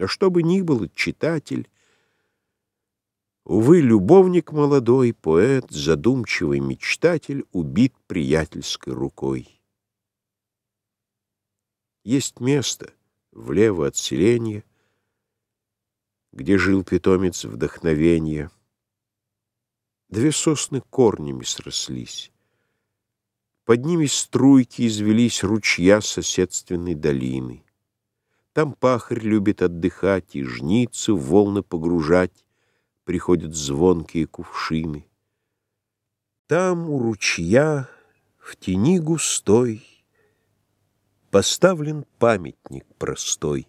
Но что бы ни было, читатель, Увы, любовник молодой, поэт, задумчивый мечтатель Убит приятельской рукой. Есть место влево от селения, Где жил питомец вдохновения. Две сосны корнями срослись. Под ними струйки извелись ручья соседственной долины. Там пахарь любит отдыхать и жницы в волны погружать, приходят звонкие кувшины. Там у ручья в тени густой Поставлен памятник простой.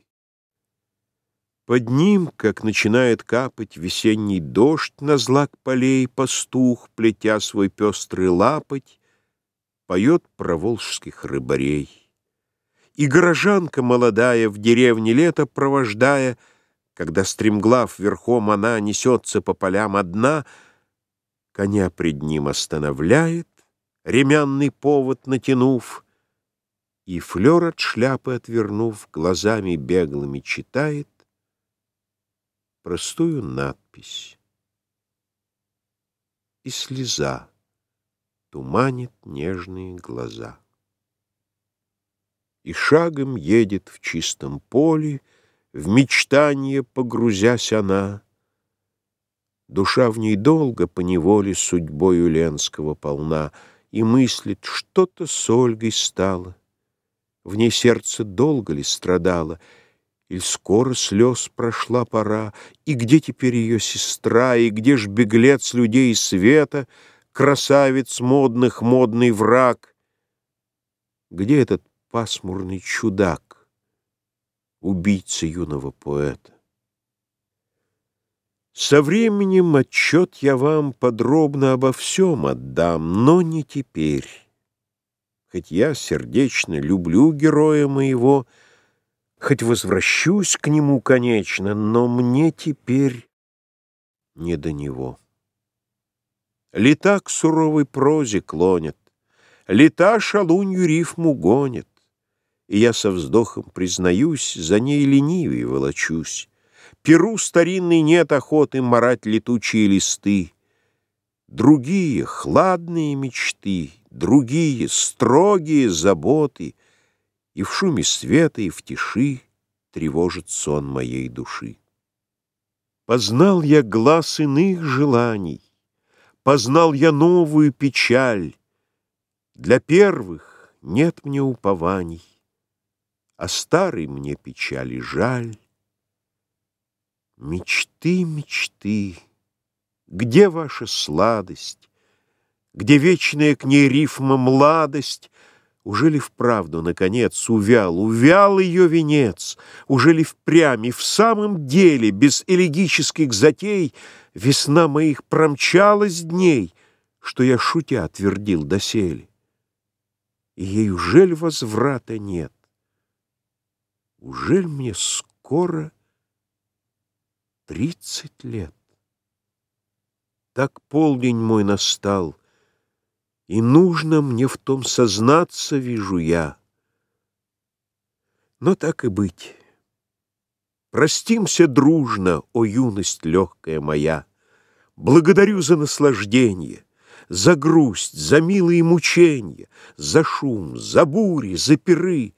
Под ним, как начинает капать Весенний дождь на злак полей, Пастух, плетя свой пестрый лапоть, Поет про волжских рыбарей. И горожанка молодая, В деревне лето провождая, Когда стремглав верхом она Несется по полям одна, Коня пред ним останавливает, Ремянный повод натянув, И флер от шляпы отвернув, Глазами беглыми читает Простую надпись. И слеза туманит нежные глаза. И шагом едет в чистом поле, В мечтание погрузясь она. Душа в ней долго по неволе Судьбою Ленского полна, И мыслит, что-то с Ольгой стало. В ней сердце долго ли страдало, Иль скоро слез прошла пора, И где теперь ее сестра, И где ж беглец людей света, Красавец модных, модный враг? Где этот пасмурный чудак, убийца юного поэта? Со временем отчет я вам подробно обо всем отдам, но не теперь. Хоть я сердечно люблю героя моего, Хоть возвращусь к нему, конечно, но мне теперь не до него. Лета к суровой прозе клонят, Лета шалунью рифму гонят, И я со вздохом признаюсь, За ней ленивее волочусь. Перу старинный нет охоты Марать летучие листы. Другие хладные мечты, Другие строгие заботы, И в шуме света, и в тиши Тревожит сон моей души. Познал я глаз иных желаний, Познал я новую печаль. Для первых нет мне упований, А старой мне печали жаль. Мечты, мечты, где ваша сладость? Где вечная к ней рифма младость? Уже ли вправду, наконец, увял, увял ее венец? Уже ли впрямь и в самом деле, без элегических затей, Весна моих промчалась дней, Что я, шутя, твердил доселе. И ей ужель возврата нет? Ужель мне скоро тридцать лет? Так полдень мой настал, И нужно мне в том сознаться, вижу я. Но так и быть. Простимся дружно, о юность легкая моя. Благодарю за наслаждение, за грусть, за милые мучения, за шум, за бури, за пиры,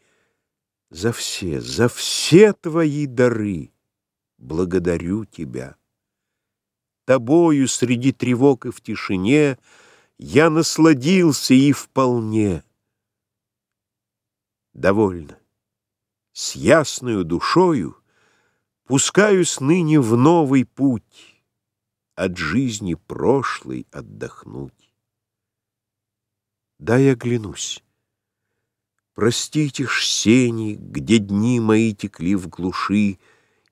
за все, за все твои дары. Благодарю тебя. Тобою среди тревог и в тишине я насладился и вполне. Довольно. С ясною душою Пускаюсь ныне в новый путь, От жизни прошлой отдохнуть. Дай оглянусь. Простите ж сени, где дни мои текли в глуши,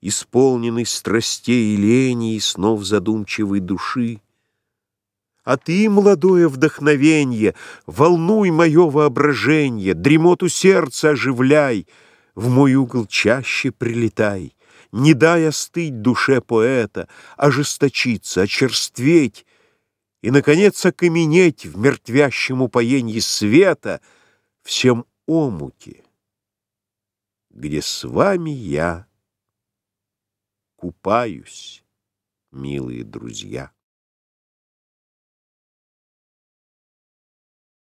Исполненный страстей и лени и снов задумчивой души. А ты, молодое вдохновенье, Волнуй мое воображение, Дремоту сердца оживляй, В мой угол чаще прилетай — не дай остыть душе поэта, ожесточиться, очерстветь и, наконец, окаменеть в мертвящем упоенье света всем омуте, где с вами я купаюсь, милые друзья.